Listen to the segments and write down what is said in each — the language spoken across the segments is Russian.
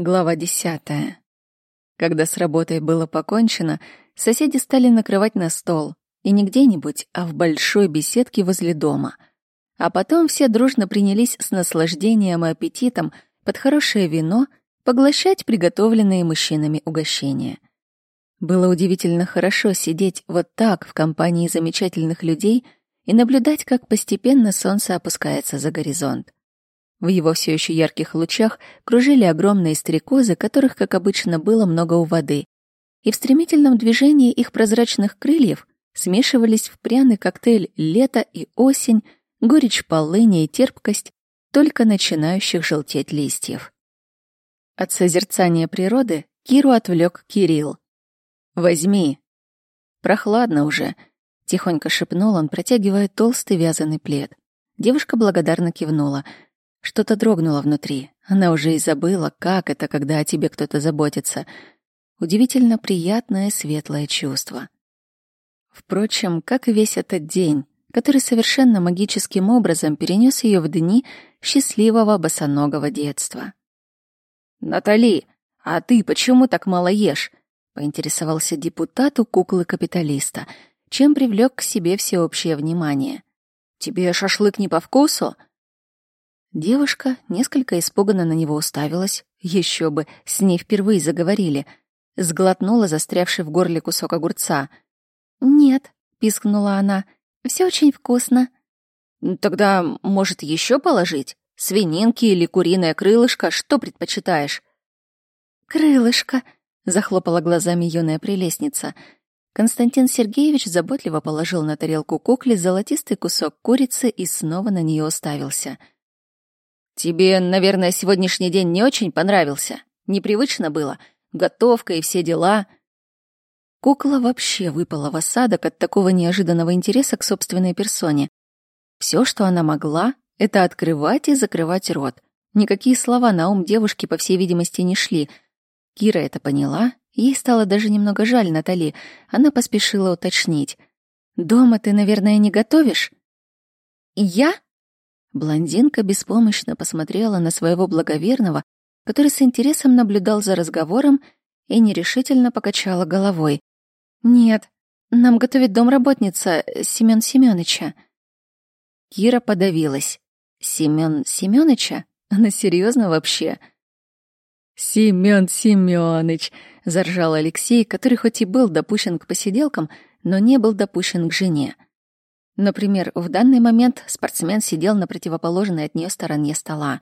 Глава десятая. Когда с работой было покончено, соседи стали накрывать на стол, и не где-нибудь, а в большой беседке возле дома. А потом все дружно принялись с наслаждением и аппетитом под хорошее вино поглощать приготовленные мужчинами угощения. Было удивительно хорошо сидеть вот так в компании замечательных людей и наблюдать, как постепенно солнце опускается за горизонт. В его все еще ярких лучах кружили огромные стрекозы, которых, как обычно, было много у воды. И в стремительном движении их прозрачных крыльев смешивались в пряный коктейль лето и осень, горечь полыни и терпкость только начинающих желтеть листьев. От созерцания природы Киру отвлек Кирилл. «Возьми». «Прохладно уже», — тихонько шепнул он, протягивая толстый вязаный плед. Девушка благодарно кивнула — что-то дрогнуло внутри. Она уже и забыла, как это, когда о тебе кто-то заботится. Удивительно приятное светлое чувство. Впрочем, как и весь этот день, который совершенно магическим образом перенес ее в дни счастливого босоногого детства. «Натали, а ты почему так мало ешь?» — поинтересовался депутат у куклы-капиталиста, чем привлек к себе всеобщее внимание. «Тебе шашлык не по вкусу?» Девушка несколько испуганно на него уставилась. Еще бы, с ней впервые заговорили. Сглотнула застрявший в горле кусок огурца. «Нет», — пискнула она, — «все очень вкусно». «Тогда, может, еще положить? Свининки или куриное крылышко? Что предпочитаешь?» «Крылышко», — захлопала глазами юная прелестница. Константин Сергеевич заботливо положил на тарелку кукле золотистый кусок курицы и снова на нее уставился — Тебе, наверное, сегодняшний день не очень понравился. Непривычно было. Готовка и все дела. Кукла вообще выпала в осадок от такого неожиданного интереса к собственной персоне. Все, что она могла, это открывать и закрывать рот. Никакие слова на ум девушки, по всей видимости, не шли. Кира это поняла. Ей стало даже немного жаль Натали. Она поспешила уточнить. «Дома ты, наверное, не готовишь?» «Я?» Блондинка беспомощно посмотрела на своего благоверного, который с интересом наблюдал за разговором и нерешительно покачала головой. «Нет, нам готовит домработница Семён Семёныча». Кира подавилась. «Семён Семёныча? Она серьезно вообще?» «Семён Семёныч!» — заржал Алексей, который хоть и был допущен к посиделкам, но не был допущен к жене. Например, в данный момент спортсмен сидел на противоположной от нее стороне стола.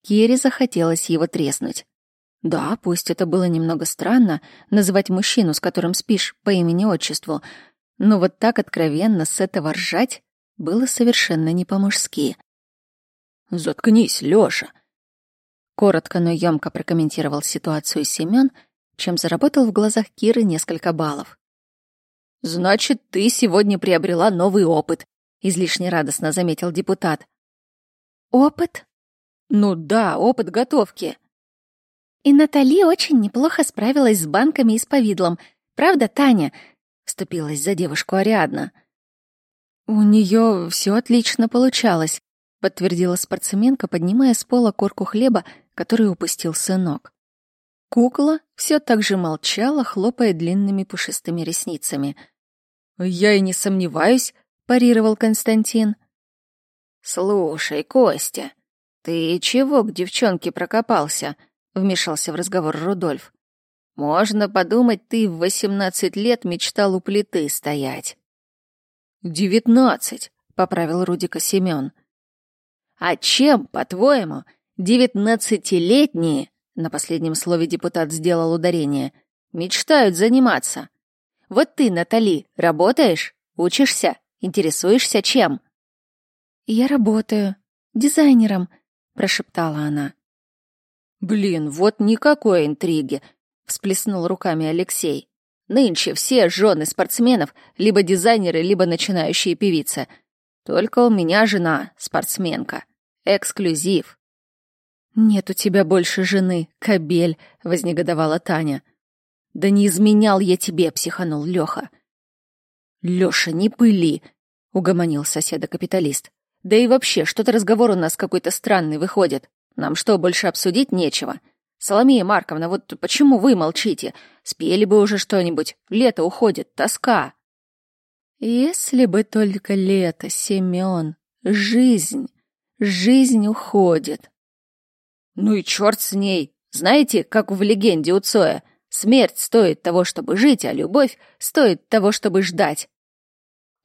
Кире захотелось его треснуть. Да, пусть это было немного странно, называть мужчину, с которым спишь, по имени-отчеству, но вот так откровенно с этого ржать было совершенно не по-мужски. «Заткнись, Лёша!» Коротко, но ёмко прокомментировал ситуацию Семён, чем заработал в глазах Киры несколько баллов. «Значит, ты сегодня приобрела новый опыт», — излишне радостно заметил депутат. «Опыт?» «Ну да, опыт готовки». «И Натали очень неплохо справилась с банками и с повидлом. Правда, Таня?» — вступилась за девушку Ариадна. «У нее все отлично получалось», — подтвердила спортсменка, поднимая с пола корку хлеба, который упустил сынок. Кукла все так же молчала, хлопая длинными пушистыми ресницами — «Я и не сомневаюсь», — парировал Константин. «Слушай, Костя, ты чего к девчонке прокопался?» — вмешался в разговор Рудольф. «Можно подумать, ты в восемнадцать лет мечтал у плиты стоять». «Девятнадцать», — поправил Рудика Семён. «А чем, по-твоему, девятнадцатилетние, — на последнем слове депутат сделал ударение, — мечтают заниматься?» Вот ты, Натали, работаешь? Учишься? Интересуешься чем?» «Я работаю. Дизайнером», — прошептала она. «Блин, вот никакой интриги», — всплеснул руками Алексей. «Нынче все жены спортсменов либо дизайнеры, либо начинающие певицы. Только у меня жена спортсменка. Эксклюзив». «Нет у тебя больше жены, кобель», — вознегодовала Таня. «Да не изменял я тебе», — психанул Лёха. «Лёша, не пыли», — угомонил соседа-капиталист. «Да и вообще, что-то разговор у нас какой-то странный выходит. Нам что, больше обсудить нечего? Соломея Марковна, вот почему вы молчите? Спели бы уже что-нибудь. Лето уходит, тоска. Если бы только лето, Семен. Жизнь. Жизнь уходит. Ну и черт с ней. Знаете, как в легенде у Цоя? Смерть стоит того, чтобы жить, а любовь стоит того, чтобы ждать.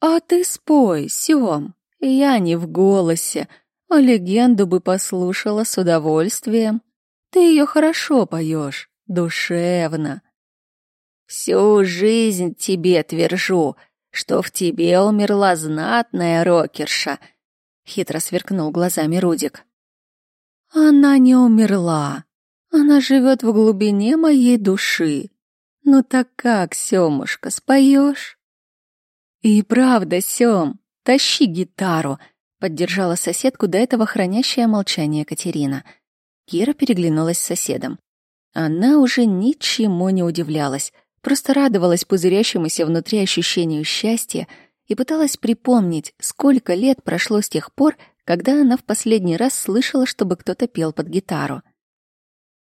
А ты спой, Сём. Я не в голосе, а легенду бы послушала с удовольствием. Ты ее хорошо поешь, душевно. Всю жизнь тебе твержу, что в тебе умерла знатная рокерша, хитро сверкнул глазами Рудик. Она не умерла. Она живет в глубине моей души. Ну так как, Семушка, споешь? И правда, Сем, тащи гитару, поддержала соседку до этого хранящее молчание Катерина — Кира переглянулась с соседом. Она уже ничему не удивлялась, просто радовалась пузырящемуся внутри ощущению счастья и пыталась припомнить, сколько лет прошло с тех пор, когда она в последний раз слышала, чтобы кто-то пел под гитару.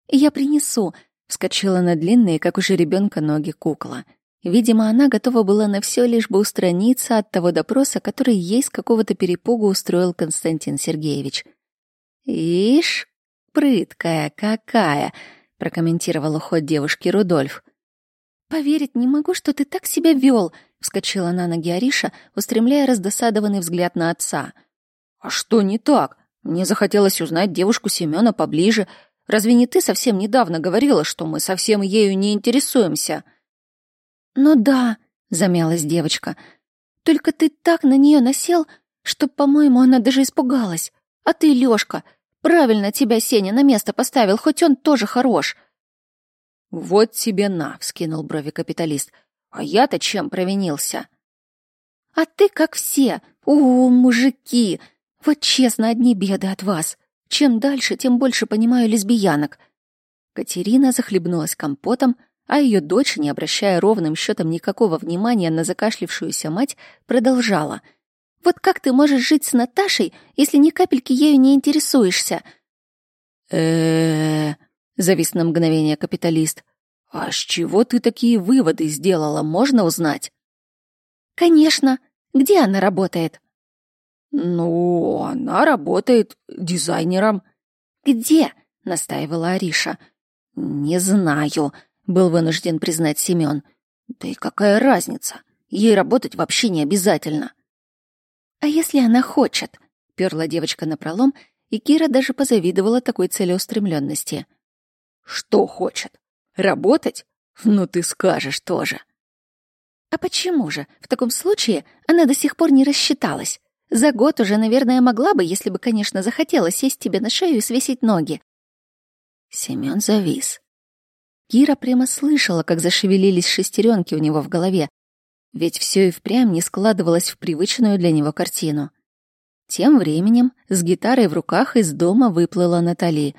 «Я принесу», — вскочила на длинные, как у жеребенка, ноги кукла. Видимо, она готова была на все, лишь бы устраниться от того допроса, который ей с какого-то перепугу устроил Константин Сергеевич. «Ишь, прыткая какая!» — прокомментировал уход девушки Рудольф. «Поверить не могу, что ты так себя вел!» — вскочила на ноги Ариша, устремляя раздосадованный взгляд на отца. «А что не так? Мне захотелось узнать девушку Семёна поближе. Разве не ты совсем недавно говорила, что мы совсем ею не интересуемся?» «Ну да», — замялась девочка. «Только ты так на нее насел, что, по-моему, она даже испугалась. А ты, Лёшка, Правильно тебя Сеня на место поставил, хоть он тоже хорош. Вот тебе на, вскинул брови капиталист. А я-то чем провинился? А ты как все. О, мужики, вот честно, одни беды от вас. Чем дальше, тем больше понимаю лесбиянок. Катерина захлебнулась компотом, а ее дочь, не обращая ровным счетом никакого внимания на закашлившуюся мать, продолжала — вот как ты можешь жить с Наташей, если ни капельки ею не интересуешься? э завис на мгновение капиталист. А с чего ты такие выводы сделала, можно узнать? Конечно. Где она работает? Ну, она работает дизайнером. Где? настаивала Ариша. Не знаю, был вынужден признать Семён. Да и какая разница? Ей работать вообще не обязательно. «А если она хочет?» — перла девочка на пролом, и Кира даже позавидовала такой целеустремленности. «Что хочет? Работать? Ну ты скажешь тоже». «А почему же? В таком случае она до сих пор не рассчиталась. За год уже, наверное, могла бы, если бы, конечно, захотела сесть тебе на шею и свесить ноги». Семён завис. Кира прямо слышала, как зашевелились шестеренки у него в голове, ведь все и впрямь не складывалось в привычную для него картину. Тем временем с гитарой в руках из дома выплыла Натали.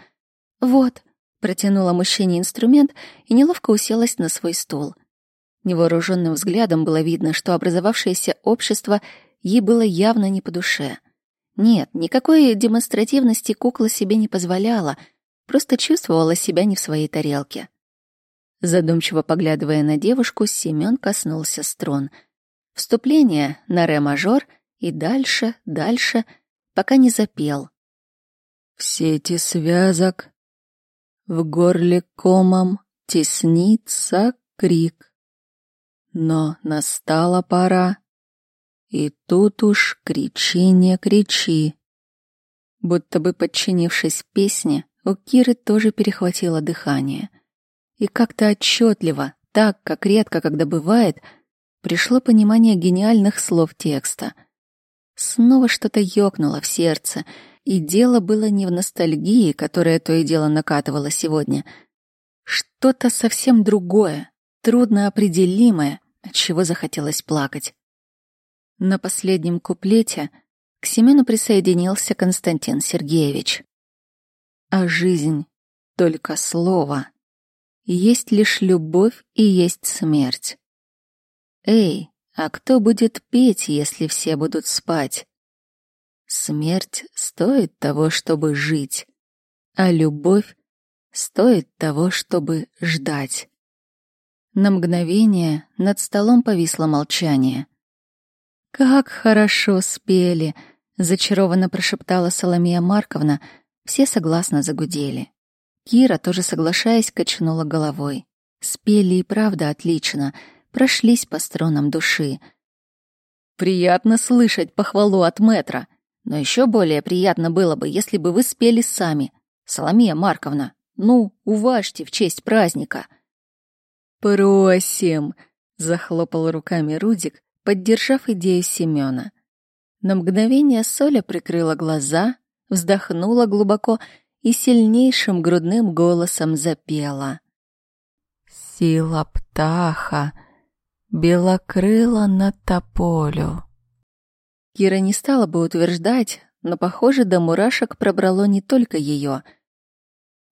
«Вот», — протянула мужчине инструмент и неловко уселась на свой стул. Невооруженным взглядом было видно, что образовавшееся общество ей было явно не по душе. Нет, никакой демонстративности кукла себе не позволяла, просто чувствовала себя не в своей тарелке. Задумчиво поглядывая на девушку, Семён коснулся струн. Вступление на ре-мажор и дальше, дальше, пока не запел. В сети связок, в горле комом теснится крик. Но настала пора, и тут уж кричи, не кричи. Будто бы подчинившись песне, у Киры тоже перехватило дыхание — и как-то отчетливо, так, как редко когда бывает, пришло понимание гениальных слов текста. Снова что-то ёкнуло в сердце, и дело было не в ностальгии, которая то и дело накатывала сегодня. Что-то совсем другое, трудноопределимое, от чего захотелось плакать. На последнем куплете к Семену присоединился Константин Сергеевич. А жизнь — только слово есть лишь любовь и есть смерть. Эй, а кто будет петь, если все будут спать? Смерть стоит того, чтобы жить, а любовь стоит того, чтобы ждать. На мгновение над столом повисло молчание. «Как хорошо спели!» — зачарованно прошептала Соломия Марковна. Все согласно загудели. Кира, тоже соглашаясь, качнула головой. Спели и правда отлично, прошлись по струнам души. «Приятно слышать похвалу от метра, но еще более приятно было бы, если бы вы спели сами. Соломия Марковна, ну, уважьте в честь праздника». «Просим!» — захлопал руками Рудик, поддержав идею Семёна. На мгновение Соля прикрыла глаза, вздохнула глубоко и сильнейшим грудным голосом запела. «Сила птаха, белокрыла на тополю». Кира не стала бы утверждать, но, похоже, до мурашек пробрало не только ее.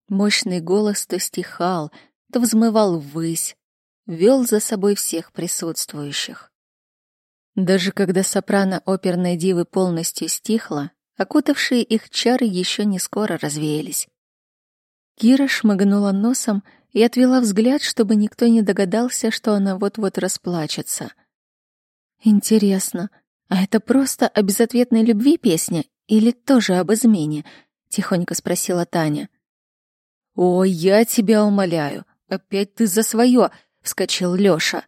Мощный голос то стихал, то взмывал ввысь, вел за собой всех присутствующих. Даже когда сопрано оперной дивы полностью стихла, окутавшие их чары еще не скоро развеялись. Кира шмыгнула носом и отвела взгляд, чтобы никто не догадался, что она вот-вот расплачется. «Интересно, а это просто о безответной любви песня или тоже об измене?» — тихонько спросила Таня. «О, я тебя умоляю, опять ты за свое!» — вскочил Лёша.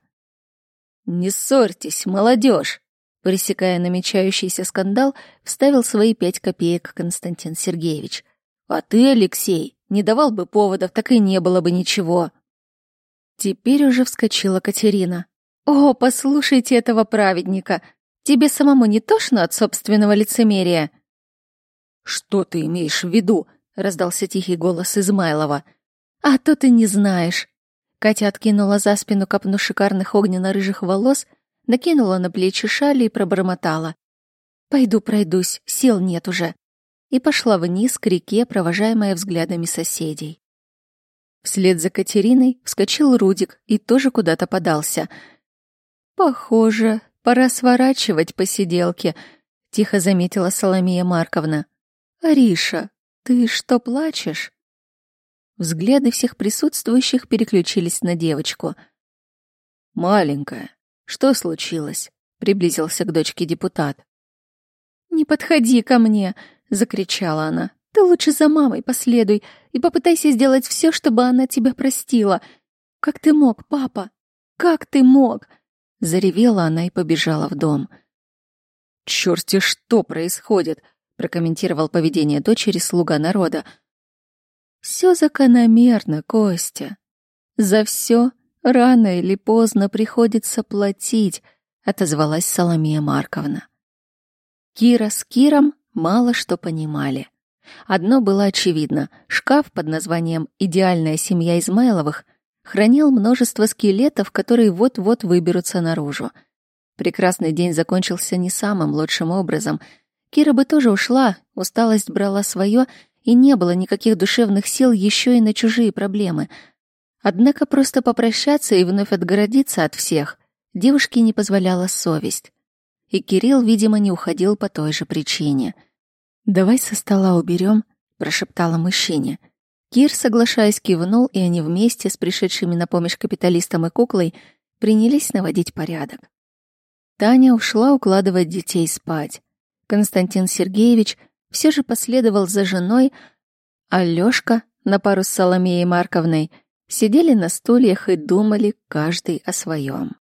«Не ссорьтесь, молодежь!» Пресекая намечающийся скандал, вставил свои пять копеек Константин Сергеевич. «А ты, Алексей, не давал бы поводов, так и не было бы ничего». Теперь уже вскочила Катерина. «О, послушайте этого праведника! Тебе самому не тошно от собственного лицемерия?» «Что ты имеешь в виду?» — раздался тихий голос Измайлова. «А то ты не знаешь. Катя откинула за спину копну шикарных огненно-рыжих волос, накинула на плечи шали и пробормотала. «Пойду пройдусь, сил нет уже». И пошла вниз к реке, провожаемая взглядами соседей. Вслед за Катериной вскочил Рудик и тоже куда-то подался. «Похоже, пора сворачивать посиделки», — тихо заметила Соломия Марковна. «Ариша, ты что, плачешь?» Взгляды всех присутствующих переключились на девочку. «Маленькая, что случилось?» — приблизился к дочке депутат. «Не подходи ко мне!» — закричала она. «Ты лучше за мамой последуй и попытайся сделать все, чтобы она тебя простила. Как ты мог, папа? Как ты мог?» Заревела она и побежала в дом. «Чёрти что происходит!» — прокомментировал поведение дочери слуга народа — все закономерно, Костя. За все рано или поздно приходится платить, отозвалась Соломия Марковна. Кира с Киром мало что понимали. Одно было очевидно: шкаф под названием Идеальная семья Измайловых хранил множество скелетов, которые вот-вот выберутся наружу. Прекрасный день закончился не самым лучшим образом. Кира бы тоже ушла, усталость брала свое, и не было никаких душевных сил еще и на чужие проблемы. Однако просто попрощаться и вновь отгородиться от всех девушке не позволяла совесть. И Кирилл, видимо, не уходил по той же причине. «Давай со стола уберем», — прошептала мужчине. Кир, соглашаясь, кивнул, и они вместе с пришедшими на помощь капиталистам и куклой принялись наводить порядок. Таня ушла укладывать детей спать. Константин Сергеевич все же последовал за женой, а Лёшка на пару с Соломеей Марковной сидели на стульях и думали каждый о своем.